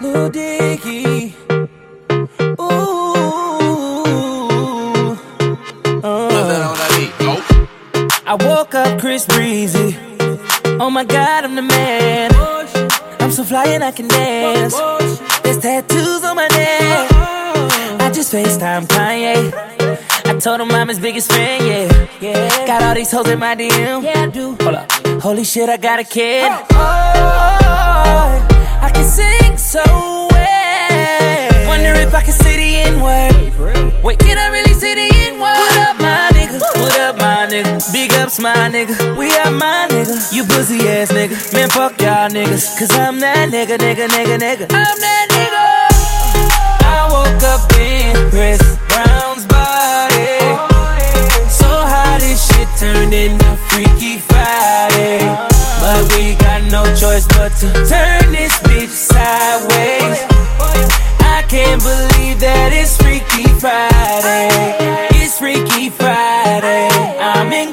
Lil Dicky. Ooh. Uh. I woke up Chris Breezy. Oh my god, I'm the man. I'm so fly and I can dance. There's tattoos on my neck. I just FaceTime Kanye. I told him I'm his biggest fan, yeah. yeah. Got all these hoes in my DM. Yeah, I do. Hold up. Holy shit, I got a kid. Oh, I can sing so well. Wonder if I can say the N word. Wait, can I really say the N word? What up, my nigga? What up, my nigga? Big ups, my nigga. We are my nigga. You pussy ass nigga. Man, fuck y'all niggas. Cause I'm that nigga, nigga, nigga, nigga. I'm that nigga. I woke up in Chris Brown's body. So how this shit turned into Freaky Friday. But we got no choice but to turn this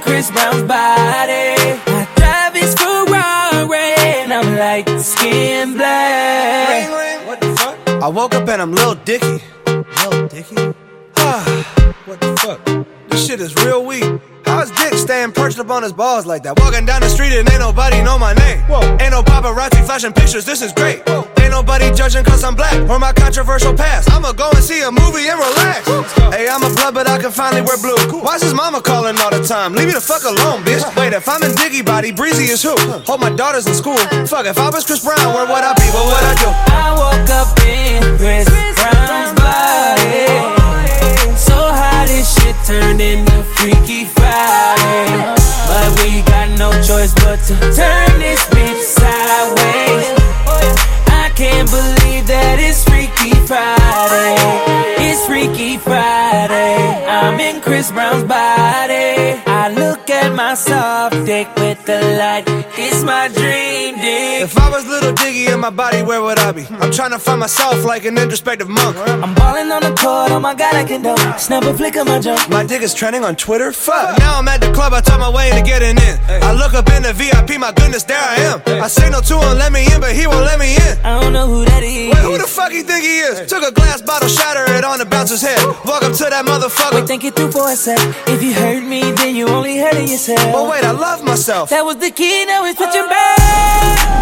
Chris Brown's body. I drive his Ferrari and I'm like skin black. What the fuck? I woke up and I'm Lil Dicky. Lil Dicky? What the fuck? This shit is real weak. How's Dick staying perched up on his balls like that? Walking down the street and ain't nobody know my name. Whoa. Ain't no paparazzi flashing pictures, this is great. Whoa. Ain't nobody judging cause I'm black or my controversial past. I'ma go and see a movie and relax. Hey, I'm a blood, but I can finally wear blue. Why's his mama calling all the time? Leave me the fuck alone, bitch. Wait, if I'm in Dicky body, Breezy is who? Hold my daughters in school. Fuck, if I was Chris Brown, where would I be? What would I do? I woke up in Chris to turn this bitch sideways. I can't believe that it's Freaky Friday. It's Freaky Friday. I'm in Chris Brown's body. I look at my soft dick with the light. It's my dream dick. If I was Lil Dicky in my body, where would I be? I'm trying to find myself like an introspective monk. I'm balling on the court, oh my god, I can do Snap a flick of my jump. My dick is trending on Twitter. Fuck. Now I'm at the club, I talk my way into getting in. I look up in the VIP, my goodness, there I am. I signal to him, let me in, but he won't let me in. I don't know who that is. Wait, who the fuck you think he is? Took a glass bottle, shatter it on the bouncer's head. Walk up to that motherfucker. Wait, think it through for a sec. If you hurt me, then you only hurting yourself. But wait, I love myself. That was the key, now it's switching back.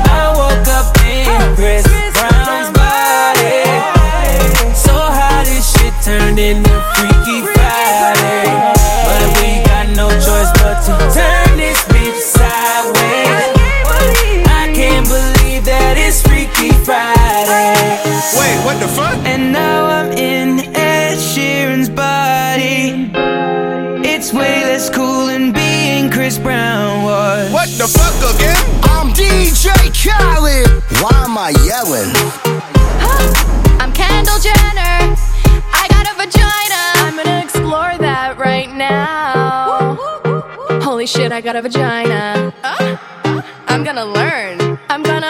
I woke up in Chris Brown's body. So how this shit turned into Freaky Friday. But we got no choice but to turn this bitch sideways. I can't believe that it's Freaky Friday. Wait, what the fuck? And now I'm in Ed Sheeran's body. It's way less cool than being Chris Brown was. What the fuck again? Why am I yelling? I'm Kendall Jenner. I got a vagina. I'm gonna explore that right now. Holy shit, I got a vagina. I'm gonna learn. I'm gonna